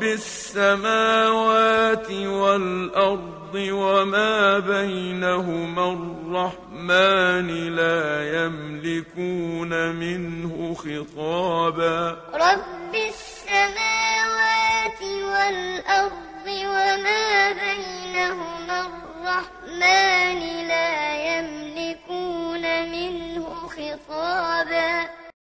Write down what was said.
رب السماوات والأرض وما بينهما الرحمن لا يملكون منه خطابا. رب السماوات والأرض وما بينهما الرحمن لا يملكون منه خطابا.